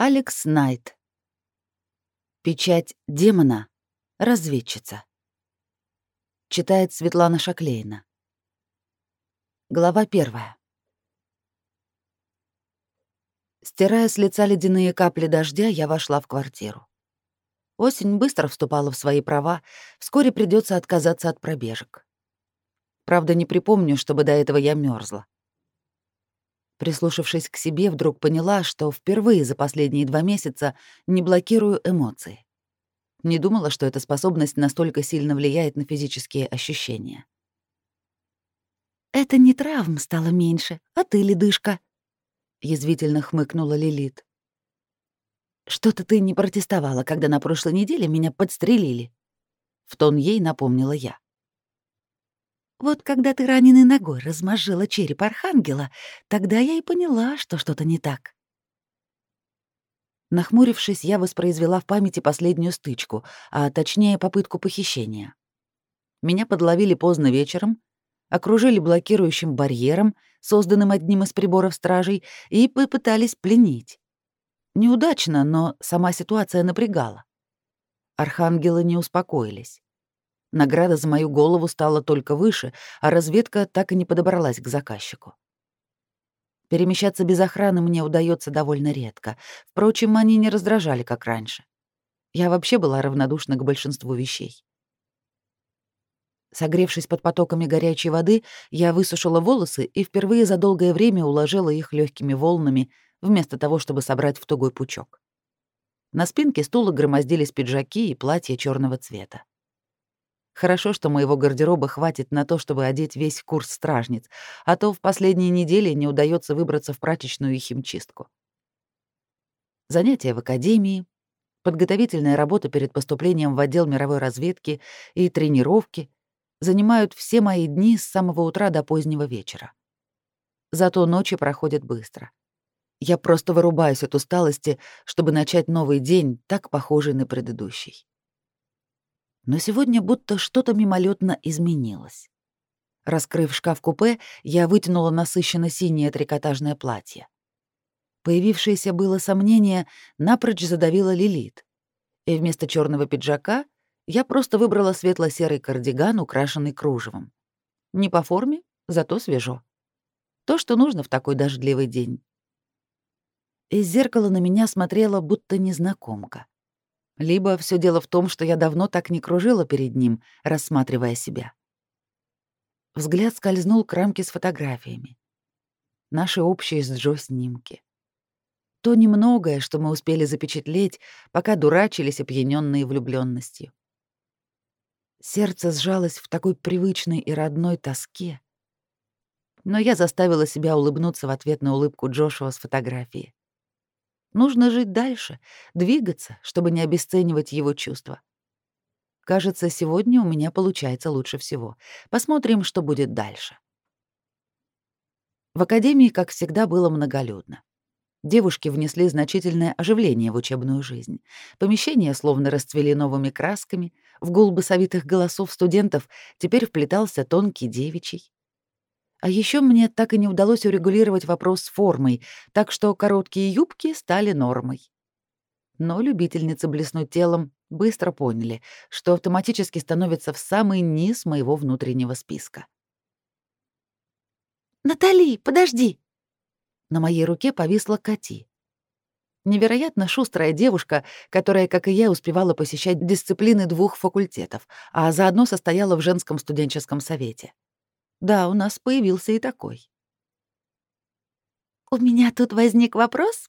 Алекс Найт. Печать демона. Разведчица. Читает Светлана Шаклейна. Глава первая. Стирая с лица ледяные капли дождя, я вошла в квартиру. Осень быстро вступала в свои права, вскоре придется отказаться от пробежек. Правда, не припомню, чтобы до этого я мерзла. Прислушавшись к себе, вдруг поняла, что впервые за последние два месяца не блокирую эмоции. Не думала, что эта способность настолько сильно влияет на физические ощущения. «Это не травм стало меньше, а ты, ледышка», — язвительно хмыкнула Лилит. «Что-то ты не протестовала, когда на прошлой неделе меня подстрелили», — в тон ей напомнила я. Вот когда ты раненой ногой размозжила череп архангела, тогда я и поняла, что что-то не так. Нахмурившись, я воспроизвела в памяти последнюю стычку, а точнее попытку похищения. Меня подловили поздно вечером, окружили блокирующим барьером, созданным одним из приборов стражей, и попытались пленить. Неудачно, но сама ситуация напрягала. Архангелы не успокоились. Награда за мою голову стала только выше, а разведка так и не подобралась к заказчику. Перемещаться без охраны мне удается довольно редко. Впрочем, они не раздражали, как раньше. Я вообще была равнодушна к большинству вещей. Согревшись под потоками горячей воды, я высушила волосы и впервые за долгое время уложила их легкими волнами, вместо того, чтобы собрать в тугой пучок. На спинке стула громоздились пиджаки и платья черного цвета. Хорошо, что моего гардероба хватит на то, чтобы одеть весь курс стражниц, а то в последние недели не удается выбраться в прачечную и химчистку. Занятия в академии, подготовительная работа перед поступлением в отдел мировой разведки и тренировки занимают все мои дни с самого утра до позднего вечера. Зато ночи проходят быстро. Я просто вырубаюсь от усталости, чтобы начать новый день, так похожий на предыдущий но сегодня будто что-то мимолетно изменилось. Раскрыв шкаф-купе, я вытянула насыщенно синее трикотажное платье. Появившееся было сомнение напрочь задавило Лилит, и вместо черного пиджака я просто выбрала светло-серый кардиган, украшенный кружевом. Не по форме, зато свежо. То, что нужно в такой дождливый день. Из зеркала на меня смотрела будто незнакомка. Либо все дело в том, что я давно так не кружила перед ним, рассматривая себя. Взгляд скользнул к рамке с фотографиями. Наши общие с Джо снимки. То немногое, что мы успели запечатлеть, пока дурачились опьянённые влюблённостью. Сердце сжалось в такой привычной и родной тоске. Но я заставила себя улыбнуться в ответ на улыбку Джошуа с фотографии. Нужно жить дальше, двигаться, чтобы не обесценивать его чувства. Кажется, сегодня у меня получается лучше всего. Посмотрим, что будет дальше. В академии, как всегда, было многолюдно. Девушки внесли значительное оживление в учебную жизнь. Помещения словно расцвели новыми красками, в гул басовитых голосов студентов теперь вплетался тонкий девичий. А еще мне так и не удалось урегулировать вопрос с формой, так что короткие юбки стали нормой. Но любительницы блеснуть телом быстро поняли, что автоматически становятся в самый низ моего внутреннего списка. «Натали, подожди!» На моей руке повисла Кати. Невероятно шустрая девушка, которая, как и я, успевала посещать дисциплины двух факультетов, а заодно состояла в женском студенческом совете. Да, у нас появился и такой. «У меня тут возник вопрос?»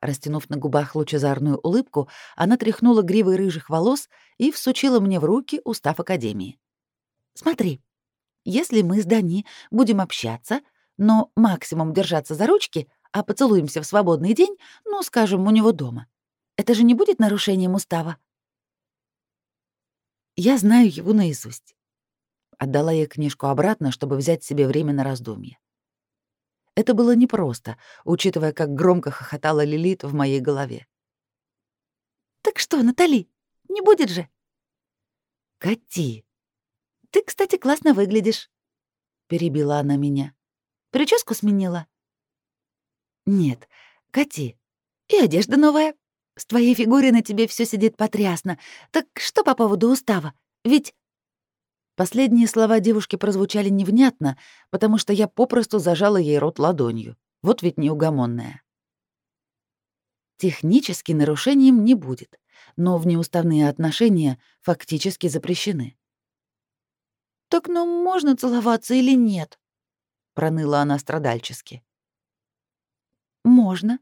Растянув на губах лучезарную улыбку, она тряхнула гривой рыжих волос и всучила мне в руки устав Академии. «Смотри, если мы с Дани будем общаться, но максимум держаться за ручки, а поцелуемся в свободный день, ну, скажем, у него дома, это же не будет нарушением устава?» Я знаю его наизусть. Отдала ей книжку обратно, чтобы взять себе время на раздумье. Это было непросто, учитывая, как громко хохотала Лилит в моей голове. «Так что, Натали, не будет же?» «Кати!» «Ты, кстати, классно выглядишь», — перебила она меня. «Прическу сменила?» «Нет, Кати, И одежда новая. С твоей фигурой на тебе все сидит потрясно. Так что по поводу устава? Ведь...» Последние слова девушки прозвучали невнятно, потому что я попросту зажала ей рот ладонью. Вот ведь неугомонная. Технически нарушением не будет, но внеуставные отношения фактически запрещены. «Так ну можно целоваться или нет?» — проныла она страдальчески. «Можно»,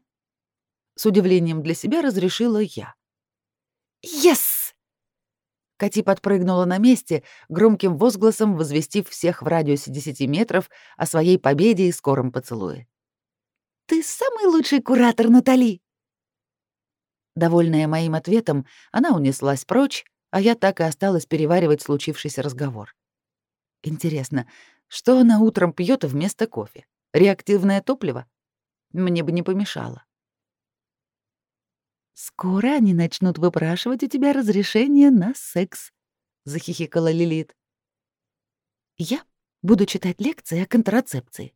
— с удивлением для себя разрешила я. «Yes!» Кати подпрыгнула на месте, громким возгласом возвестив всех в радиусе десяти метров о своей победе и скором поцелуе. «Ты самый лучший куратор, Натали!» Довольная моим ответом, она унеслась прочь, а я так и осталась переваривать случившийся разговор. Интересно, что она утром пьет вместо кофе? Реактивное топливо? Мне бы не помешало. «Скоро они начнут выпрашивать у тебя разрешение на секс», — захихикала Лилит. «Я буду читать лекции о контрацепции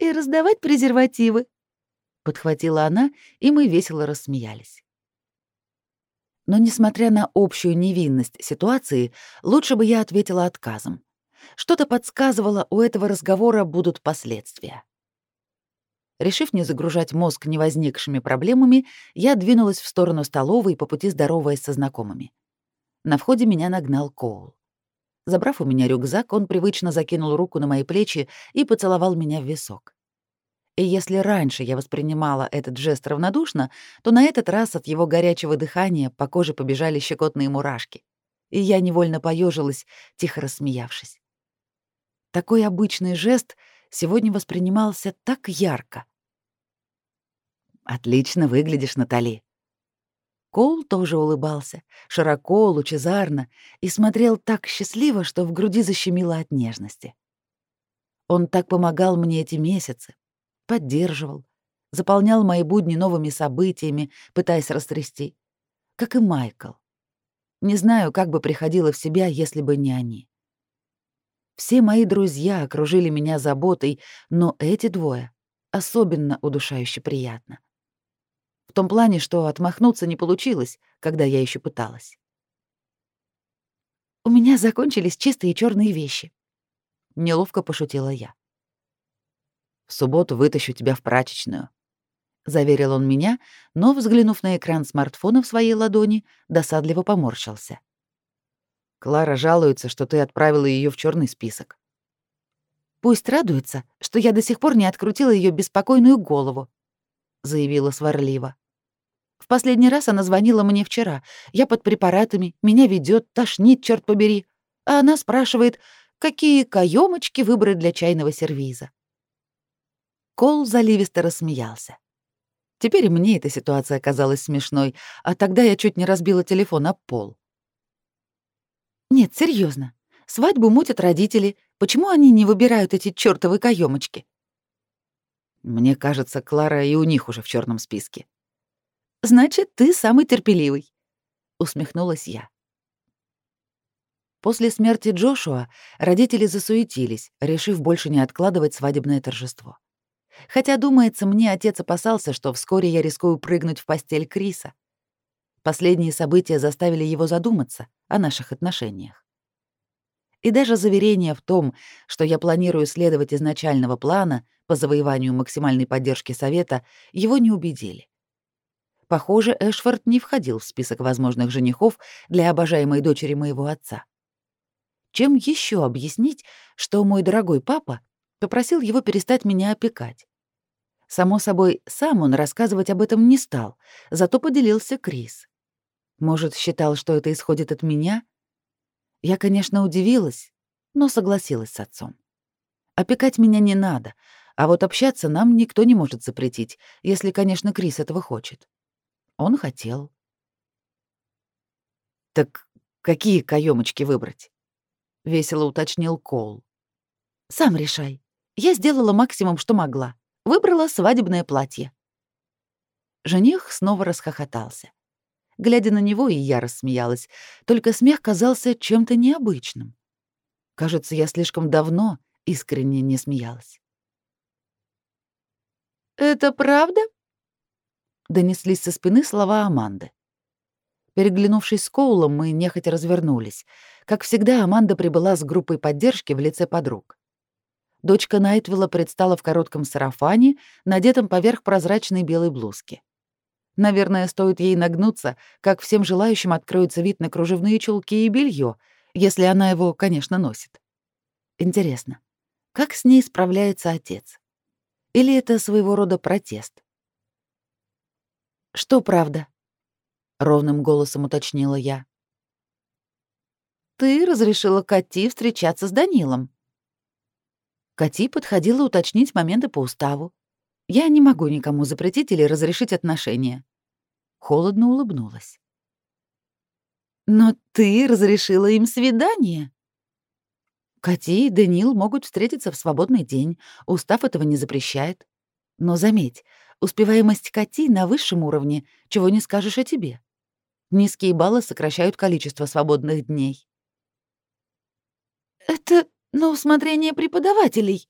и раздавать презервативы», — подхватила она, и мы весело рассмеялись. Но, несмотря на общую невинность ситуации, лучше бы я ответила отказом. Что-то подсказывало, у этого разговора будут последствия. Решив не загружать мозг невозникшими проблемами, я двинулась в сторону столовой, по пути здороваясь со знакомыми. На входе меня нагнал Коул. Забрав у меня рюкзак, он привычно закинул руку на мои плечи и поцеловал меня в висок. И если раньше я воспринимала этот жест равнодушно, то на этот раз от его горячего дыхания по коже побежали щекотные мурашки, и я невольно поежилась, тихо рассмеявшись. Такой обычный жест сегодня воспринимался так ярко. «Отлично выглядишь, Натали». Коул тоже улыбался, широко, лучезарно, и смотрел так счастливо, что в груди защемило от нежности. Он так помогал мне эти месяцы, поддерживал, заполнял мои будни новыми событиями, пытаясь растрясти, как и Майкл. Не знаю, как бы приходила в себя, если бы не они. Все мои друзья окружили меня заботой, но эти двое особенно удушающе приятно. В том плане, что отмахнуться не получилось, когда я еще пыталась. «У меня закончились чистые черные вещи», — неловко пошутила я. «В субботу вытащу тебя в прачечную», — заверил он меня, но, взглянув на экран смартфона в своей ладони, досадливо поморщился. Клара жалуется, что ты отправила ее в черный список. Пусть радуется, что я до сих пор не открутила ее беспокойную голову, заявила сварливо. В последний раз она звонила мне вчера. Я под препаратами, меня ведет, тошнит, черт побери. А она спрашивает, какие каемочки выбрать для чайного сервиза. Кол заливисто рассмеялся. Теперь мне эта ситуация казалась смешной, а тогда я чуть не разбила телефон об пол. Нет, серьезно. Свадьбу мутят родители. Почему они не выбирают эти чёртовы каемочки? Мне кажется, Клара и у них уже в черном списке. Значит, ты самый терпеливый, усмехнулась я. После смерти Джошуа родители засуетились, решив больше не откладывать свадебное торжество. Хотя, думается, мне отец опасался, что вскоре я рискую прыгнуть в постель Криса. Последние события заставили его задуматься о наших отношениях. И даже заверение в том, что я планирую следовать изначального плана по завоеванию максимальной поддержки Совета, его не убедили. Похоже, Эшфорд не входил в список возможных женихов для обожаемой дочери моего отца. Чем еще объяснить, что мой дорогой папа попросил его перестать меня опекать? Само собой, сам он рассказывать об этом не стал, зато поделился Крис. Может, считал, что это исходит от меня? Я, конечно, удивилась, но согласилась с отцом. Опекать меня не надо, а вот общаться нам никто не может запретить, если, конечно, Крис этого хочет. Он хотел. «Так какие каемочки выбрать?» — весело уточнил Кол. «Сам решай. Я сделала максимум, что могла. Выбрала свадебное платье». Жених снова расхохотался. Глядя на него, и я рассмеялась, только смех казался чем-то необычным. Кажется, я слишком давно искренне не смеялась. «Это правда?» Донеслись со спины слова Аманды. Переглянувшись с Коулом, мы нехотя развернулись. Как всегда, Аманда прибыла с группой поддержки в лице подруг. Дочка Найтвилла предстала в коротком сарафане, надетом поверх прозрачной белой блузки. Наверное, стоит ей нагнуться, как всем желающим откроется вид на кружевные чулки и белье, если она его, конечно, носит. Интересно, как с ней справляется отец? Или это своего рода протест? «Что правда?» — ровным голосом уточнила я. «Ты разрешила Кати встречаться с Данилом». Кати подходила уточнить моменты по уставу. Я не могу никому запретить или разрешить отношения. Холодно улыбнулась. Но ты разрешила им свидание. Кати и Данил могут встретиться в свободный день. Устав этого не запрещает. Но заметь, успеваемость Кати на высшем уровне, чего не скажешь о тебе. Низкие баллы сокращают количество свободных дней. Это на усмотрение преподавателей,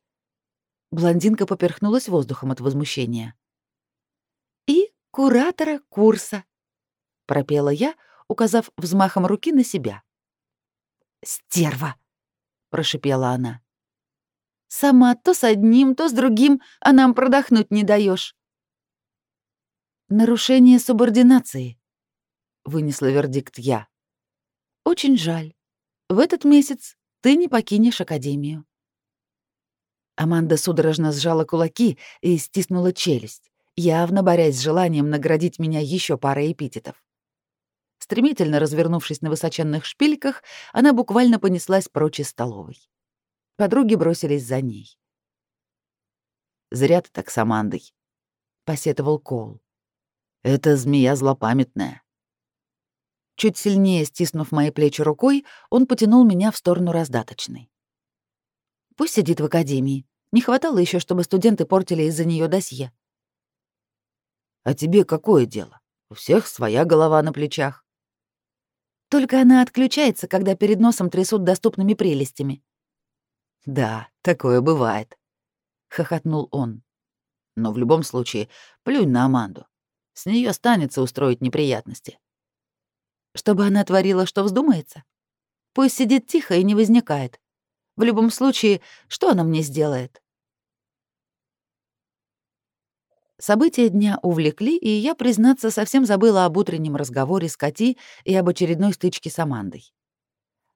Блондинка поперхнулась воздухом от возмущения. «И куратора курса», — пропела я, указав взмахом руки на себя. «Стерва!» — прошипела она. «Сама то с одним, то с другим, а нам продохнуть не даешь. «Нарушение субординации», — вынесла вердикт я. «Очень жаль. В этот месяц ты не покинешь Академию». Аманда судорожно сжала кулаки и стиснула челюсть, явно борясь с желанием наградить меня еще парой эпитетов. Стремительно развернувшись на высоченных шпильках, она буквально понеслась прочь из столовой. Подруги бросились за ней. «Зря ты так с Амандой», — посетовал Коул. «Это змея злопамятная». Чуть сильнее стиснув мои плечи рукой, он потянул меня в сторону раздаточной. Пусть сидит в академии. Не хватало еще, чтобы студенты портили из-за нее досье. А тебе какое дело? У всех своя голова на плечах. Только она отключается, когда перед носом трясут доступными прелестями. Да, такое бывает, хохотнул он. Но в любом случае, плюнь на Аманду. С нее останется устроить неприятности. Чтобы она творила, что вздумается? Пусть сидит тихо и не возникает. В любом случае, что она мне сделает? События дня увлекли, и я, признаться, совсем забыла об утреннем разговоре с Кати и об очередной стычке с Амандой.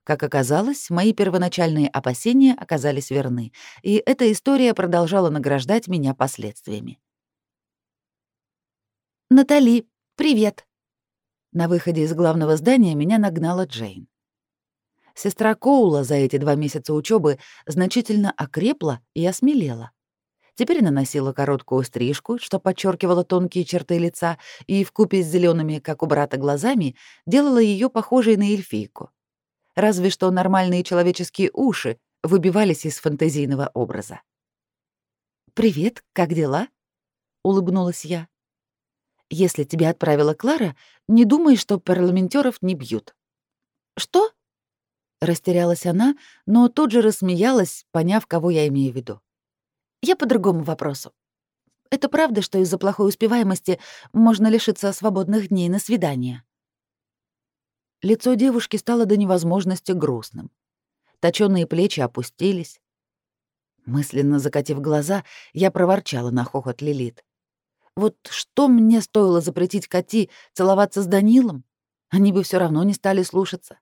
Как оказалось, мои первоначальные опасения оказались верны, и эта история продолжала награждать меня последствиями. «Натали, привет!» На выходе из главного здания меня нагнала Джейн. Сестра Коула за эти два месяца учебы значительно окрепла и осмелела. Теперь она носила короткую стрижку, что подчеркивало тонкие черты лица, и в купе с зелеными, как у брата, глазами делала ее похожей на эльфийку. Разве что нормальные человеческие уши выбивались из фантазийного образа. «Привет, как дела?» — улыбнулась я. «Если тебя отправила Клара, не думай, что парламентеров не бьют». «Что?» Растерялась она, но тут же рассмеялась, поняв, кого я имею в виду. Я по другому вопросу. Это правда, что из-за плохой успеваемости можно лишиться свободных дней на свидание? Лицо девушки стало до невозможности грустным. Точёные плечи опустились. Мысленно закатив глаза, я проворчала на хохот Лилит. Вот что мне стоило запретить Кати целоваться с Данилом? Они бы все равно не стали слушаться.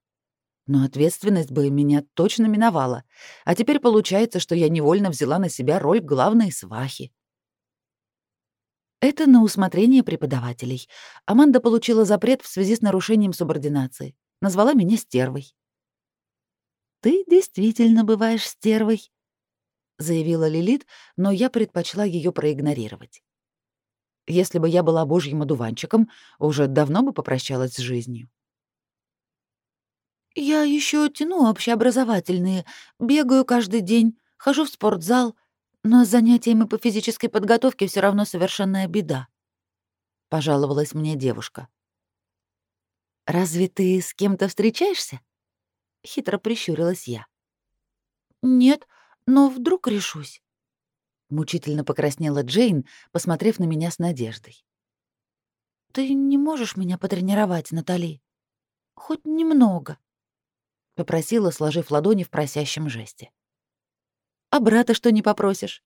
Но ответственность бы меня точно миновала. А теперь получается, что я невольно взяла на себя роль главной свахи. Это на усмотрение преподавателей. Аманда получила запрет в связи с нарушением субординации. Назвала меня стервой. «Ты действительно бываешь стервой», — заявила Лилит, но я предпочла ее проигнорировать. Если бы я была божьим одуванчиком, уже давно бы попрощалась с жизнью. «Я еще тяну общеобразовательные, бегаю каждый день, хожу в спортзал, но с занятиями по физической подготовке все равно совершенная беда», — пожаловалась мне девушка. «Разве ты с кем-то встречаешься?» — хитро прищурилась я. «Нет, но вдруг решусь». Мучительно покраснела Джейн, посмотрев на меня с надеждой. «Ты не можешь меня потренировать, Натали? Хоть немного?» — попросила, сложив ладони в просящем жесте. «А брата что не попросишь?»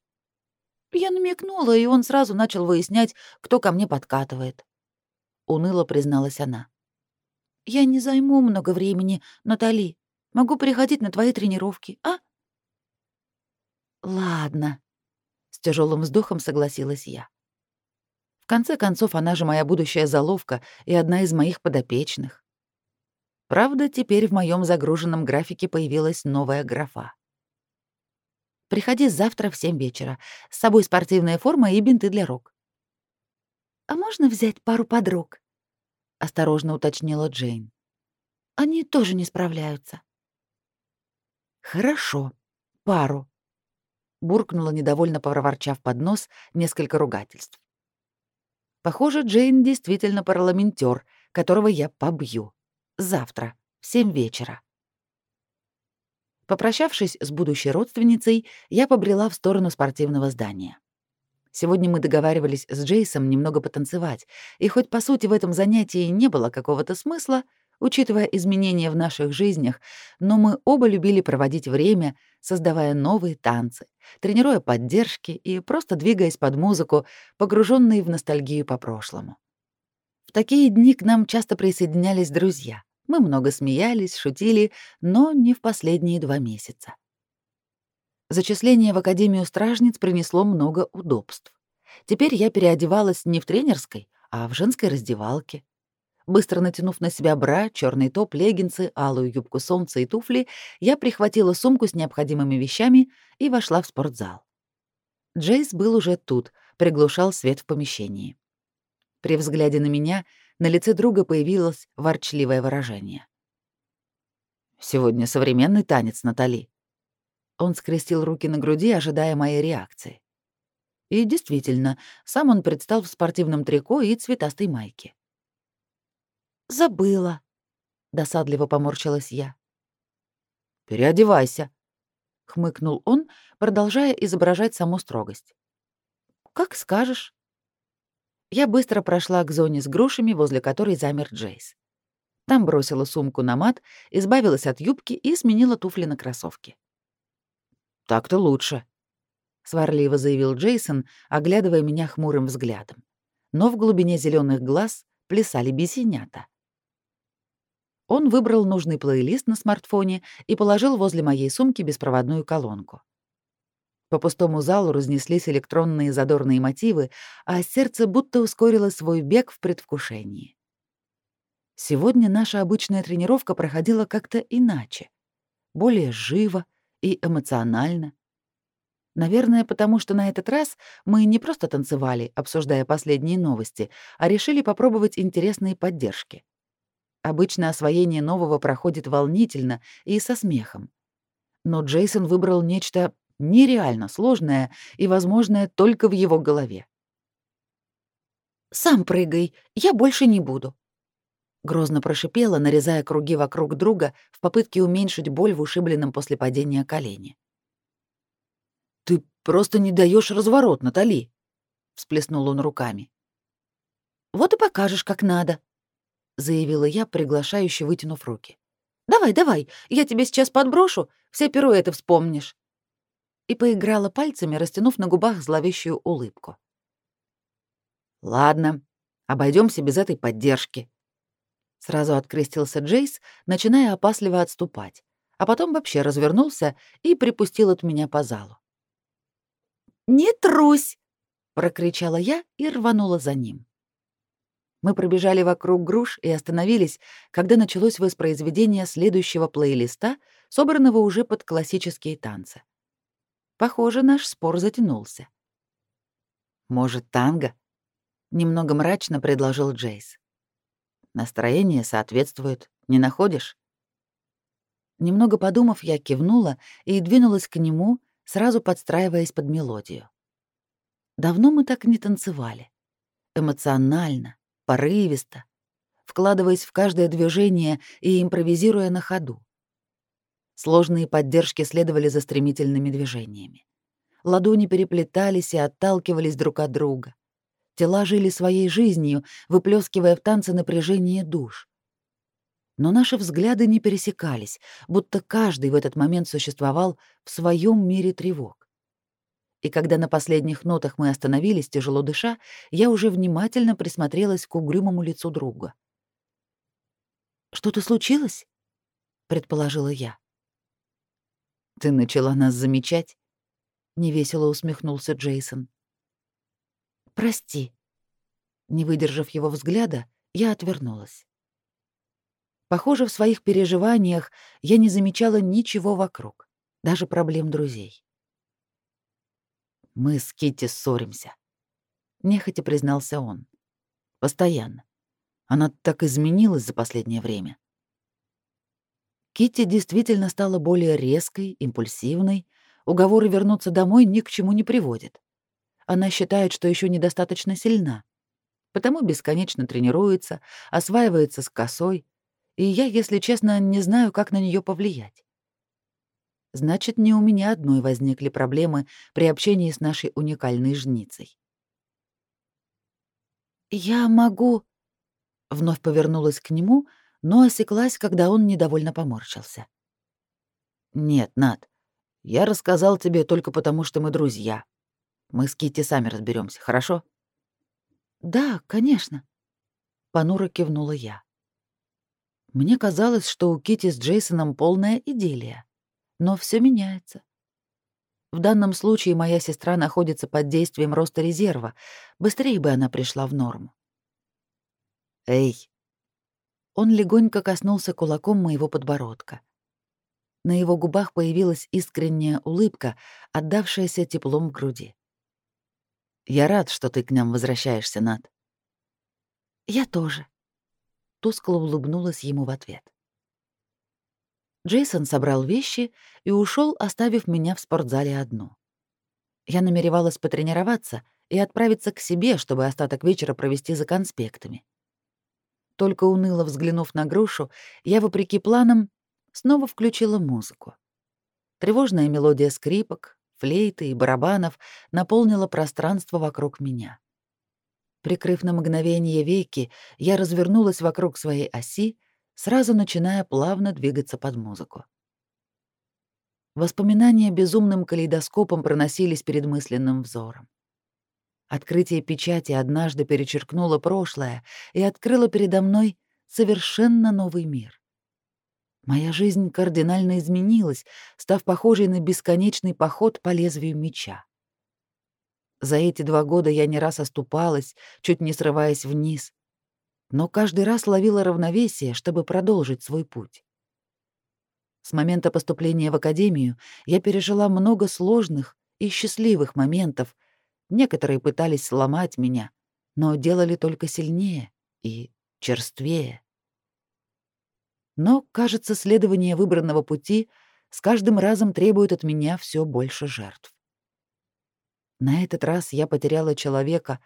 Я намекнула, и он сразу начал выяснять, кто ко мне подкатывает. Уныло призналась она. «Я не займу много времени, Натали. Могу приходить на твои тренировки, а?» «Ладно», — с тяжелым вздохом согласилась я. В конце концов, она же моя будущая заловка и одна из моих подопечных. Правда, теперь в моем загруженном графике появилась новая графа. Приходи завтра в семь вечера. С собой спортивная форма и бинты для рук». «А можно взять пару подруг?» — осторожно уточнила Джейн. «Они тоже не справляются». «Хорошо, пару», — буркнула, недовольно проворчав под нос несколько ругательств. «Похоже, Джейн действительно парламентер, которого я побью. Завтра, в семь вечера». Попрощавшись с будущей родственницей, я побрела в сторону спортивного здания. Сегодня мы договаривались с Джейсом немного потанцевать, и хоть по сути в этом занятии не было какого-то смысла, учитывая изменения в наших жизнях, но мы оба любили проводить время, создавая новые танцы, тренируя поддержки и просто двигаясь под музыку, погруженные в ностальгию по прошлому. В такие дни к нам часто присоединялись друзья. Мы много смеялись, шутили, но не в последние два месяца. Зачисление в Академию стражниц принесло много удобств. Теперь я переодевалась не в тренерской, а в женской раздевалке. Быстро натянув на себя бра, черный топ, леггинсы, алую юбку солнца и туфли, я прихватила сумку с необходимыми вещами и вошла в спортзал. Джейс был уже тут, приглушал свет в помещении. При взгляде на меня на лице друга появилось ворчливое выражение. «Сегодня современный танец, Натали». Он скрестил руки на груди, ожидая моей реакции. И действительно, сам он предстал в спортивном трико и цветастой майке. «Забыла», — досадливо поморщилась я. «Переодевайся», — хмыкнул он, продолжая изображать саму строгость. «Как скажешь». Я быстро прошла к зоне с грушами, возле которой замер Джейс. Там бросила сумку на мат, избавилась от юбки и сменила туфли на кроссовки. «Так-то лучше», — сварливо заявил Джейсон, оглядывая меня хмурым взглядом. Но в глубине зеленых глаз плясали бесенята. Он выбрал нужный плейлист на смартфоне и положил возле моей сумки беспроводную колонку. По пустому залу разнеслись электронные задорные мотивы, а сердце будто ускорило свой бег в предвкушении. Сегодня наша обычная тренировка проходила как-то иначе, более живо и эмоционально. Наверное, потому что на этот раз мы не просто танцевали, обсуждая последние новости, а решили попробовать интересные поддержки. Обычно освоение нового проходит волнительно и со смехом. Но Джейсон выбрал нечто нереально сложное и возможное только в его голове. «Сам прыгай, я больше не буду», — грозно прошипела, нарезая круги вокруг друга в попытке уменьшить боль в ушибленном после падения колене. «Ты просто не даешь разворот, Натали», — всплеснул он руками. «Вот и покажешь, как надо», — заявила я, приглашающе вытянув руки. «Давай, давай, я тебе сейчас подброшу, все пируэты вспомнишь» и поиграла пальцами, растянув на губах зловещую улыбку. «Ладно, обойдемся без этой поддержки». Сразу открестился Джейс, начиная опасливо отступать, а потом вообще развернулся и припустил от меня по залу. «Не трусь!» — прокричала я и рванула за ним. Мы пробежали вокруг груш и остановились, когда началось воспроизведение следующего плейлиста, собранного уже под классические танцы. Похоже, наш спор затянулся. «Может, танго?» — немного мрачно предложил Джейс. «Настроение соответствует, не находишь?» Немного подумав, я кивнула и двинулась к нему, сразу подстраиваясь под мелодию. Давно мы так не танцевали. Эмоционально, порывисто, вкладываясь в каждое движение и импровизируя на ходу. Сложные поддержки следовали за стремительными движениями. Ладони переплетались и отталкивались друг от друга. Тела жили своей жизнью, выплескивая в танце напряжение душ. Но наши взгляды не пересекались, будто каждый в этот момент существовал в своем мире тревог. И когда на последних нотах мы остановились, тяжело дыша, я уже внимательно присмотрелась к угрюмому лицу друга. «Что-то случилось?» — предположила я. «Ты начала нас замечать?» — невесело усмехнулся Джейсон. «Прости». Не выдержав его взгляда, я отвернулась. Похоже, в своих переживаниях я не замечала ничего вокруг, даже проблем друзей. «Мы с Китти ссоримся», — нехотя признался он. «Постоянно. Она так изменилась за последнее время. Китти действительно стала более резкой, импульсивной. Уговоры вернуться домой ни к чему не приводят. Она считает, что еще недостаточно сильна, потому бесконечно тренируется, осваивается с косой, и я, если честно, не знаю, как на нее повлиять. Значит, не у меня одной возникли проблемы при общении с нашей уникальной жницей. «Я могу...» Вновь повернулась к нему, но осеклась, когда он недовольно поморщился. «Нет, Над, я рассказал тебе только потому, что мы друзья. Мы с Китти сами разберемся, хорошо?» «Да, конечно», — понуро кивнула я. Мне казалось, что у Кити с Джейсоном полная идиллия, но все меняется. В данном случае моя сестра находится под действием роста резерва, быстрее бы она пришла в норму. «Эй!» Он легонько коснулся кулаком моего подбородка. На его губах появилась искренняя улыбка, отдавшаяся теплом в груди. «Я рад, что ты к нам возвращаешься, Над». «Я тоже», — тускло улыбнулась ему в ответ. Джейсон собрал вещи и ушел, оставив меня в спортзале одну. Я намеревалась потренироваться и отправиться к себе, чтобы остаток вечера провести за конспектами. Только уныло взглянув на грушу, я, вопреки планам, снова включила музыку. Тревожная мелодия скрипок, флейты и барабанов наполнила пространство вокруг меня. Прикрыв на мгновение веки, я развернулась вокруг своей оси, сразу начиная плавно двигаться под музыку. Воспоминания безумным калейдоскопом проносились перед мысленным взором. Открытие печати однажды перечеркнуло прошлое и открыло передо мной совершенно новый мир. Моя жизнь кардинально изменилась, став похожей на бесконечный поход по лезвию меча. За эти два года я не раз оступалась, чуть не срываясь вниз, но каждый раз ловила равновесие, чтобы продолжить свой путь. С момента поступления в академию я пережила много сложных и счастливых моментов — Некоторые пытались сломать меня, но делали только сильнее и черствее. Но, кажется, следование выбранного пути с каждым разом требует от меня все больше жертв. На этот раз я потеряла человека,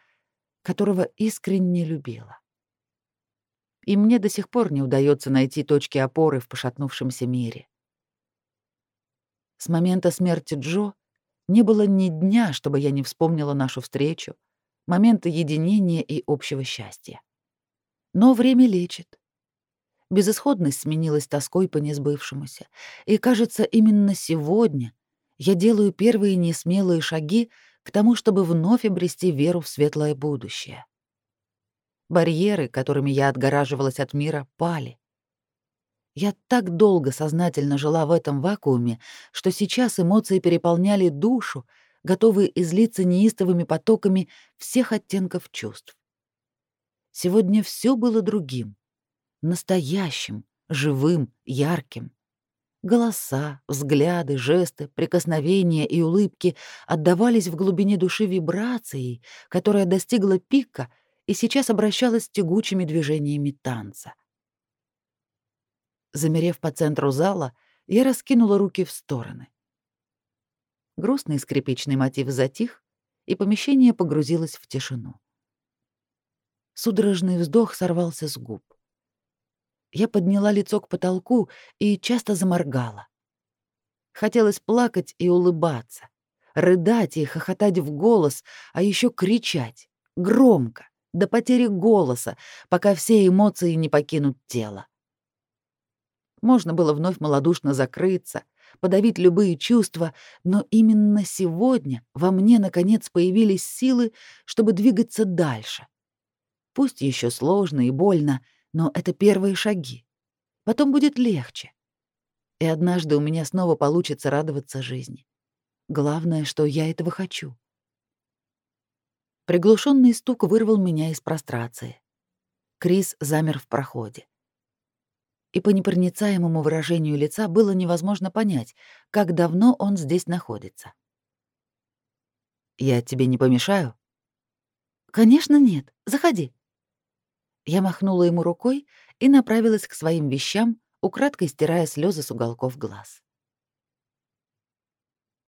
которого искренне любила. И мне до сих пор не удается найти точки опоры в пошатнувшемся мире. С момента смерти Джо не было ни дня, чтобы я не вспомнила нашу встречу, моменты единения и общего счастья. Но время лечит. Безысходность сменилась тоской по несбывшемуся, и, кажется, именно сегодня я делаю первые несмелые шаги к тому, чтобы вновь обрести веру в светлое будущее. Барьеры, которыми я отгораживалась от мира, пали. Я так долго сознательно жила в этом вакууме, что сейчас эмоции переполняли душу, готовые излиться неистовыми потоками всех оттенков чувств. Сегодня все было другим, настоящим, живым, ярким. Голоса, взгляды, жесты, прикосновения и улыбки отдавались в глубине души вибрацией, которая достигла пика и сейчас обращалась тягучими движениями танца. Замерев по центру зала, я раскинула руки в стороны. Грустный скрипичный мотив затих, и помещение погрузилось в тишину. Судорожный вздох сорвался с губ. Я подняла лицо к потолку и часто заморгала. Хотелось плакать и улыбаться, рыдать и хохотать в голос, а еще кричать, громко, до потери голоса, пока все эмоции не покинут тело. Можно было вновь малодушно закрыться, подавить любые чувства, но именно сегодня во мне наконец появились силы, чтобы двигаться дальше. Пусть еще сложно и больно, но это первые шаги. Потом будет легче. И однажды у меня снова получится радоваться жизни. Главное, что я этого хочу. Приглушенный стук вырвал меня из прострации. Крис замер в проходе. И по непроницаемому выражению лица было невозможно понять, как давно он здесь находится. «Я тебе не помешаю?» «Конечно нет. Заходи». Я махнула ему рукой и направилась к своим вещам, украдкой стирая слезы с уголков глаз.